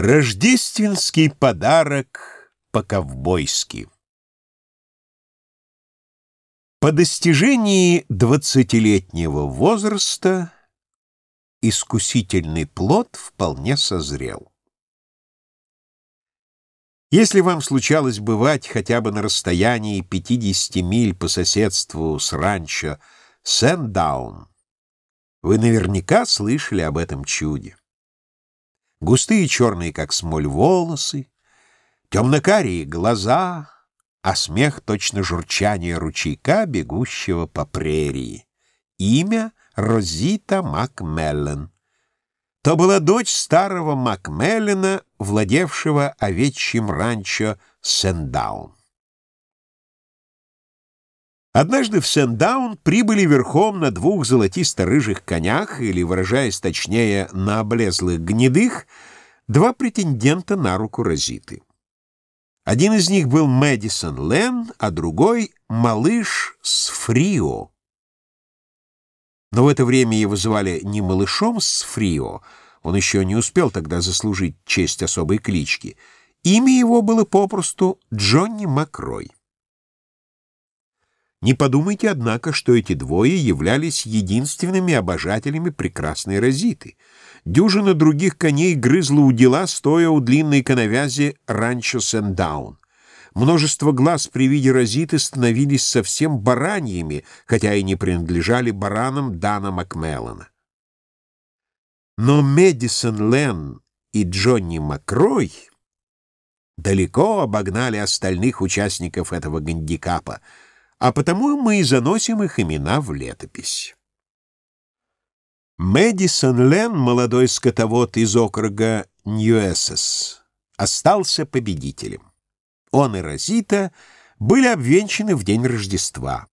Рождественский подарок по-ковбойски. По достижении двадцатилетнего возраста искусительный плод вполне созрел. Если вам случалось бывать хотя бы на расстоянии 50 миль по соседству с ранчо Сэндаун, вы наверняка слышали об этом чуде густые черные, как смоль, волосы, темно-карие глаза, а смех точно журчание ручейка, бегущего по прерии. Имя — Розита Макмеллен. То была дочь старого Макмеллена, владевшего овечьим ранчо Сендаун. Однажды в Сендаун прибыли верхом на двух золотисто-рыжих конях, или, выражаясь точнее, на облезлых гнедых, два претендента на руку Розиты. Один из них был Мэдисон Лен, а другой — малыш с Фрио. Но в это время его звали не малышом с Фрио, он еще не успел тогда заслужить честь особой клички. Имя его было попросту Джонни Макрой. Не подумайте, однако, что эти двое являлись единственными обожателями прекрасной Розиты. Дюжина других коней грызла у дела, стоя у длинной коновязи ранчо Сендаун. Множество глаз при виде Розиты становились совсем бараньями, хотя и не принадлежали баранам Дана Макмеллана. Но Мэдисон Лен и Джонни Макрой далеко обогнали остальных участников этого гандикапа — а потому мы и заносим их имена в летопись. Мэдисон Лен, молодой скотовод из округа Ньюэссес, остался победителем. Он и Розита были обвенчаны в день Рождества.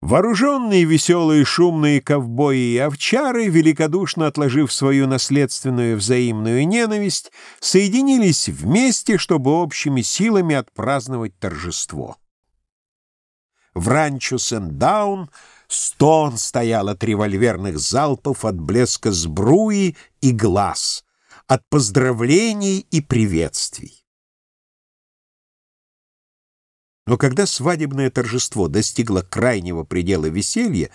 Вооруженные, веселые, шумные ковбои и овчары, великодушно отложив свою наследственную взаимную ненависть, соединились вместе, чтобы общими силами отпраздновать торжество. В ранчо Сендаун стон стоял от револьверных залпов, от блеска сбруи и глаз, от поздравлений и приветствий. Но когда свадебное торжество достигло крайнего предела веселья,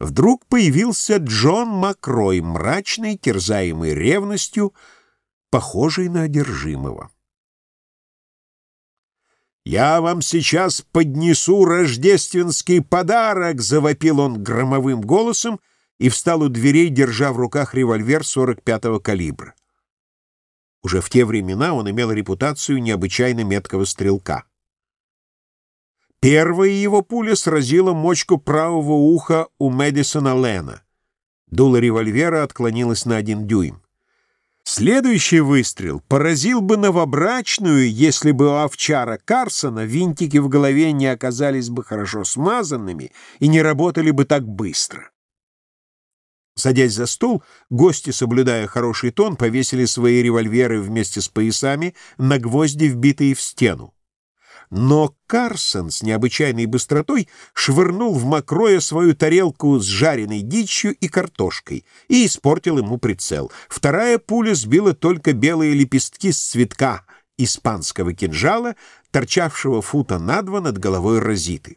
вдруг появился Джон Макрой, мрачный, терзаемый ревностью, похожий на одержимого. «Я вам сейчас поднесу рождественский подарок!» — завопил он громовым голосом и встал у дверей, держа в руках револьвер 45-го калибра. Уже в те времена он имел репутацию необычайно меткого стрелка. Первая его пуля сразила мочку правого уха у Мэдисона Лена. Дуло револьвера отклонилось на один дюйм. Следующий выстрел поразил бы новобрачную, если бы у овчара Карсона винтики в голове не оказались бы хорошо смазанными и не работали бы так быстро. Садясь за стол, гости, соблюдая хороший тон, повесили свои револьверы вместе с поясами на гвозди, вбитые в стену. Но Карсон с необычайной быстротой швырнул в Макроя свою тарелку с жареной дичью и картошкой и испортил ему прицел. Вторая пуля сбила только белые лепестки с цветка испанского кинжала, торчавшего фута на два над головой Розиты.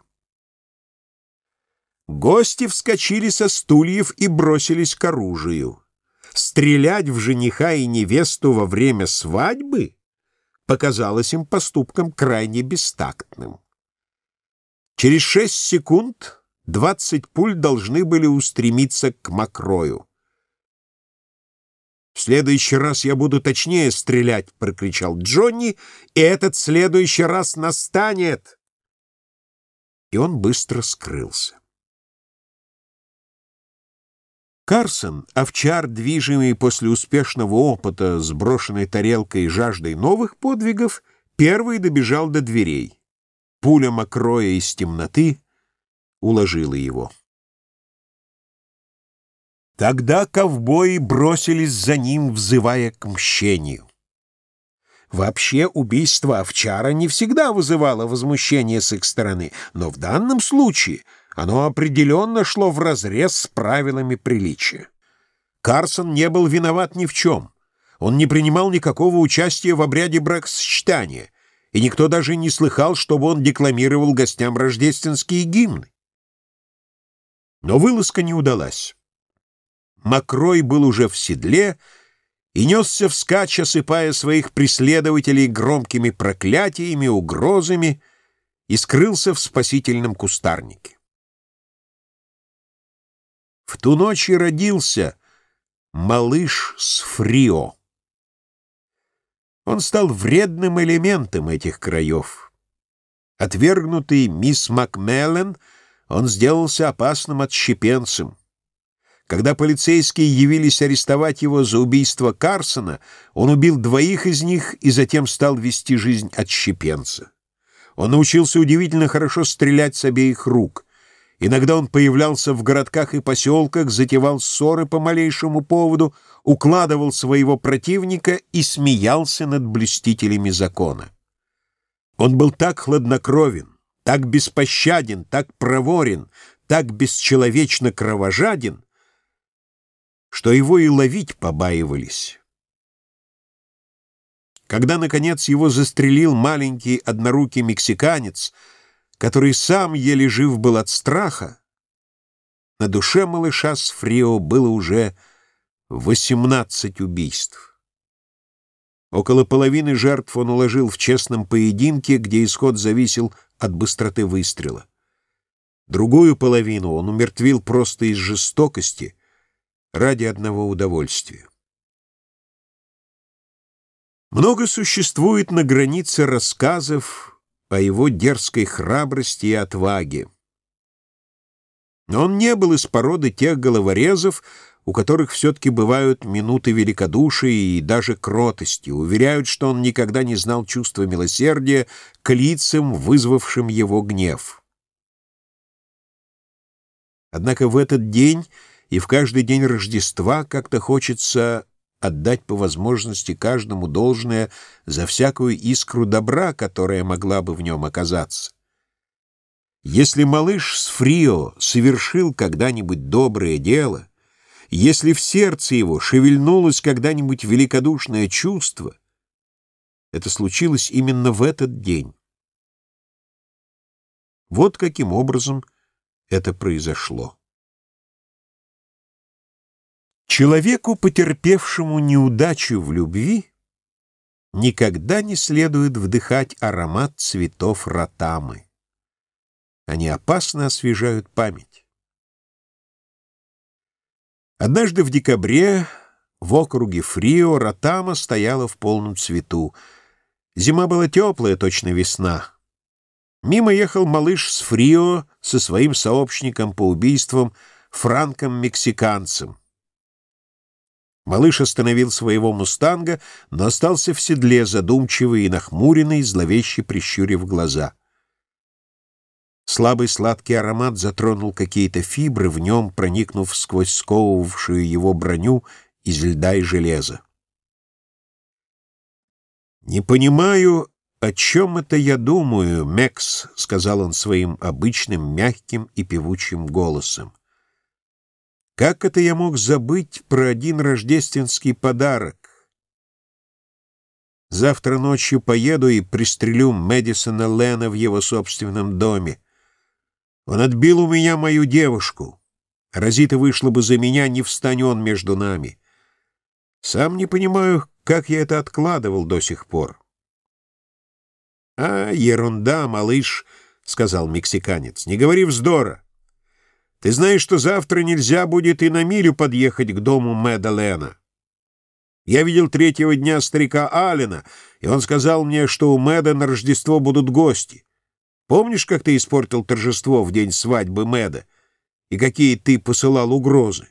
Гости вскочили со стульев и бросились к оружию. Стрелять в жениха и невесту во время свадьбы — показалось им поступком крайне бестактным. Через шесть секунд двадцать пуль должны были устремиться к Макрою. «В следующий раз я буду точнее стрелять!» — прокричал Джонни, «и этот следующий раз настанет!» И он быстро скрылся. Карсон, овчар, движимый после успешного опыта с брошенной тарелкой и жаждой новых подвигов, первый добежал до дверей. Пуля мокроя из темноты уложила его. Тогда ковбои бросились за ним, взывая к мщению. Вообще убийство овчара не всегда вызывало возмущение с их стороны, но в данном случае — оно определенно шло вразрез с правилами приличия. Карсон не был виноват ни в чем. Он не принимал никакого участия в обряде бракосочетания, и никто даже не слыхал, чтобы он декламировал гостям рождественские гимны. Но вылазка не удалась. Макрой был уже в седле и несся вскачь, осыпая своих преследователей громкими проклятиями, угрозами, и скрылся в спасительном кустарнике. В ту ночь и родился малыш с Фрио. Он стал вредным элементом этих краев. Отвергнутый мисс Макмеллен, он сделался опасным отщепенцем. Когда полицейские явились арестовать его за убийство Карсона, он убил двоих из них и затем стал вести жизнь отщепенца. Он научился удивительно хорошо стрелять с обеих рук. Иногда он появлялся в городках и поселках, затевал ссоры по малейшему поводу, укладывал своего противника и смеялся над блюстителями закона. Он был так хладнокровен, так беспощаден, так проворен, так бесчеловечно кровожаден, что его и ловить побаивались. Когда, наконец, его застрелил маленький однорукий мексиканец, который сам еле жив был от страха, на душе малыша с Фрио было уже восемнадцать убийств. Около половины жертв он уложил в честном поединке, где исход зависел от быстроты выстрела. Другую половину он умертвил просто из жестокости, ради одного удовольствия. Много существует на границе рассказов о его дерзкой храбрости и отваге. Но он не был из породы тех головорезов, у которых все-таки бывают минуты великодушия и даже кротости, уверяют, что он никогда не знал чувства милосердия к лицам, вызвавшим его гнев. Однако в этот день и в каждый день Рождества как-то хочется отдать по возможности каждому должное за всякую искру добра, которая могла бы в нем оказаться. Если малыш с Фрио совершил когда-нибудь доброе дело, если в сердце его шевельнулось когда-нибудь великодушное чувство, это случилось именно в этот день. Вот каким образом это произошло. Человеку, потерпевшему неудачу в любви, никогда не следует вдыхать аромат цветов ротамы. Они опасно освежают память. Однажды в декабре в округе Фрио ротама стояла в полном цвету. Зима была теплая, точно весна. Мимо ехал малыш с Фрио со своим сообщником по убийствам Франком-мексиканцем. Малыш остановил своего мустанга, но остался в седле, задумчивый и нахмуренный, зловеще прищурив глаза. Слабый сладкий аромат затронул какие-то фибры в нем, проникнув сквозь сковывавшую его броню из льда и железа. «Не понимаю, о чем это я думаю, Мекс», — сказал он своим обычным мягким и певучим голосом. Как это я мог забыть про один рождественский подарок? Завтра ночью поеду и пристрелю Мэдисона Лена в его собственном доме. Он отбил у меня мою девушку. Розита вышла бы за меня, не встань он между нами. Сам не понимаю, как я это откладывал до сих пор. — А, ерунда, малыш, — сказал мексиканец, — не говори вздора. Ты знаешь, что завтра нельзя будет и на милю подъехать к дому Мэда Лена. Я видел третьего дня старика Алина, и он сказал мне, что у Мэда на Рождество будут гости. Помнишь, как ты испортил торжество в день свадьбы Мэда? И какие ты посылал угрозы?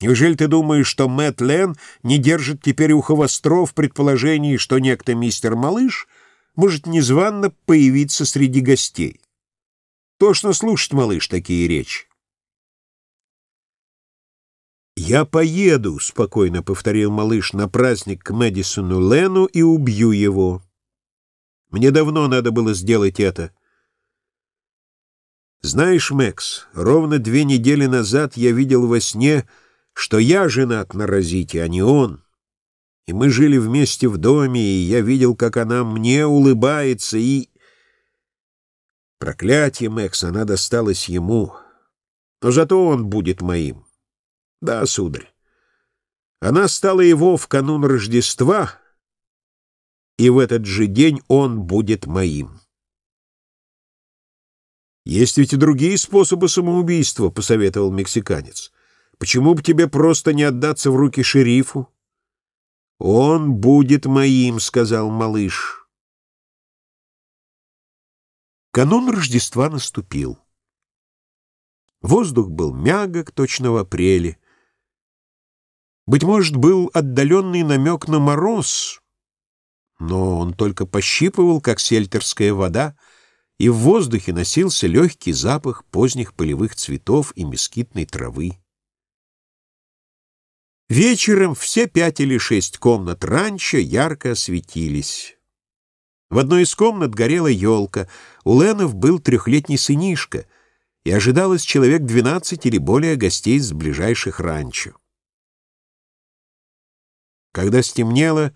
Неужели ты думаешь, что Мэтт Лен не держит теперь ухо востро в предположении, что некто мистер Малыш может незванно появиться среди гостей? Тошно слушать, малыш, такие речи. «Я поеду», — спокойно повторил малыш, — «на праздник к Мэдисону Лену и убью его. Мне давно надо было сделать это». «Знаешь, Мэкс, ровно две недели назад я видел во сне, что я женат на Розите, а не он». И мы жили вместе в доме, и я видел, как она мне улыбается, и... Проклятие, Мэкс, она досталась ему. Но зато он будет моим. Да, сударь. Она стала его в канун Рождества, и в этот же день он будет моим. «Есть ведь и другие способы самоубийства», — посоветовал мексиканец. «Почему бы тебе просто не отдаться в руки шерифу?» «Он будет моим», — сказал малыш. Канун Рождества наступил. Воздух был мягок, точно в апреле. Быть может, был отдаленный намек на мороз, но он только пощипывал, как сельтерская вода, и в воздухе носился легкий запах поздних полевых цветов и мескитной травы. Вечером все пять или шесть комнат ранчо ярко осветились. В одной из комнат горела елка, у Ленов был трехлетний сынишка, и ожидалось человек двенадцать или более гостей с ближайших ранчо. Когда стемнело,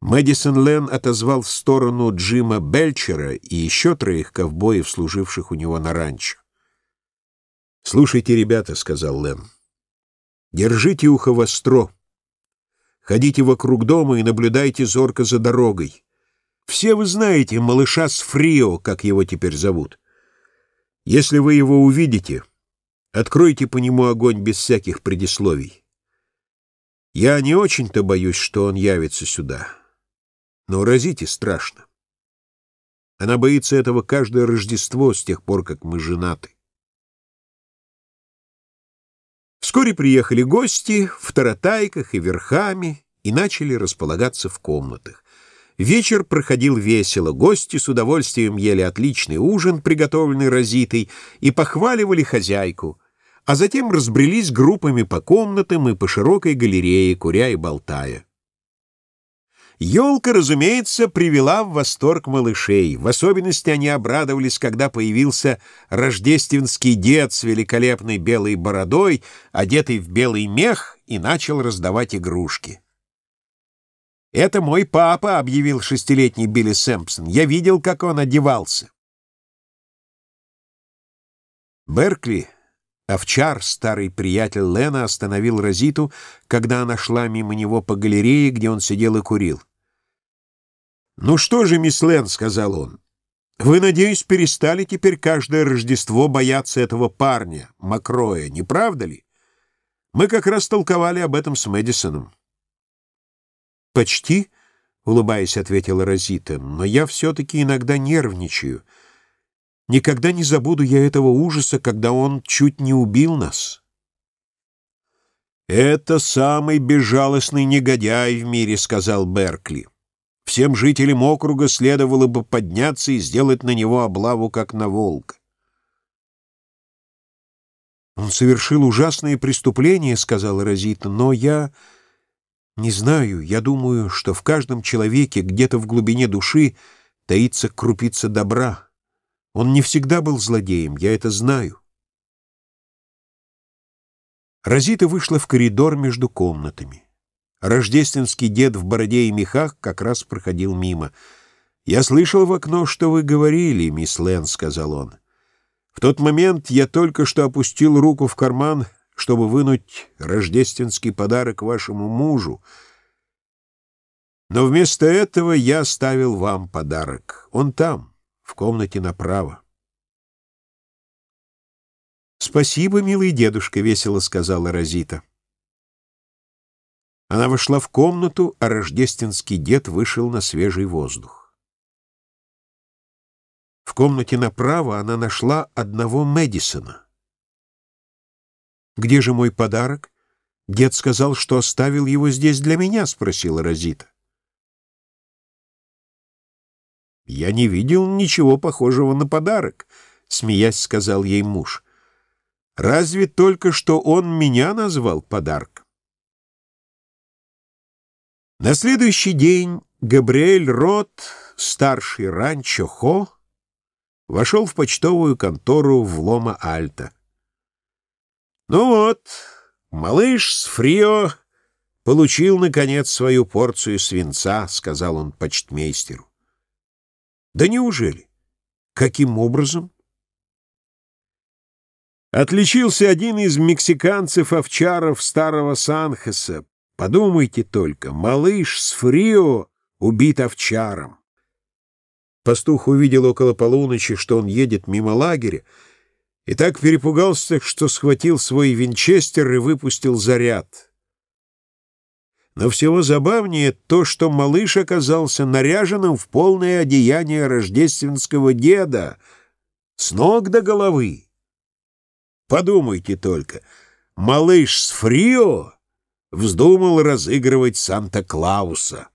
Мэдисон Лен отозвал в сторону Джима Бельчера и еще троих ковбоев, служивших у него на ранчо. «Слушайте, ребята», — сказал Лен, — Держите ухо востро. Ходите вокруг дома и наблюдайте зорко за дорогой. Все вы знаете малыша с Фрио, как его теперь зовут. Если вы его увидите, откройте по нему огонь без всяких предисловий. Я не очень-то боюсь, что он явится сюда, но разите страшно. Она боится этого каждое Рождество с тех пор, как мы женаты. Вскоре приехали гости в таратайках и верхами и начали располагаться в комнатах. Вечер проходил весело, гости с удовольствием ели отличный ужин, приготовленный Розитой, и похваливали хозяйку, а затем разбрелись группами по комнатам и по широкой галерее, куря и болтая. Елка, разумеется, привела в восторг малышей. В особенности они обрадовались, когда появился рождественский дед с великолепной белой бородой, одетый в белый мех, и начал раздавать игрушки. «Это мой папа», — объявил шестилетний Билли Сэмпсон. «Я видел, как он одевался». Беркли, овчар, старый приятель Лена, остановил Розиту, когда она шла мимо него по галерее, где он сидел и курил. «Ну что же, мисс Лен», — сказал он, — «вы, надеюсь, перестали теперь каждое Рождество бояться этого парня, Макроя, не правда ли? Мы как раз толковали об этом с Мэдисоном». «Почти», — улыбаясь, ответила Розита, — «но я все-таки иногда нервничаю. Никогда не забуду я этого ужаса, когда он чуть не убил нас». «Это самый безжалостный негодяй в мире», — сказал Беркли. Всем жителям округа следовало бы подняться и сделать на него облаву, как на волка. «Он совершил ужасные преступления», — сказала Розита, — «но я не знаю, я думаю, что в каждом человеке где-то в глубине души таится крупица добра. Он не всегда был злодеем, я это знаю». Розита вышла в коридор между комнатами. Рождественский дед в бороде и мехах как раз проходил мимо. «Я слышал в окно, что вы говорили, мисс Лэн», — сказал он. «В тот момент я только что опустил руку в карман, чтобы вынуть рождественский подарок вашему мужу. Но вместо этого я оставил вам подарок. Он там, в комнате направо». «Спасибо, милый дедушка», — весело сказала Розита. Она вошла в комнату, а рождественский дед вышел на свежий воздух. В комнате направо она нашла одного Мэдисона. «Где же мой подарок? Дед сказал, что оставил его здесь для меня», — спросила Розита. «Я не видел ничего похожего на подарок», — смеясь сказал ей муж. «Разве только что он меня назвал подарком?» На следующий день Габриэль Рот, старший ранчо Хо, вошел в почтовую контору в Лома-Альта. «Ну вот, малыш с Фрио получил, наконец, свою порцию свинца», — сказал он почтмейстеру. «Да неужели? Каким образом?» Отличился один из мексиканцев-овчаров старого Санхеса. Подумайте только, малыш с Фрио убит овчаром. Пастух увидел около полуночи, что он едет мимо лагеря, и так перепугался, что схватил свой винчестер и выпустил заряд. Но всего забавнее то, что малыш оказался наряженным в полное одеяние рождественского деда, с ног до головы. Подумайте только, малыш с Фрио вздумал разыгрывать Санта-Клауса.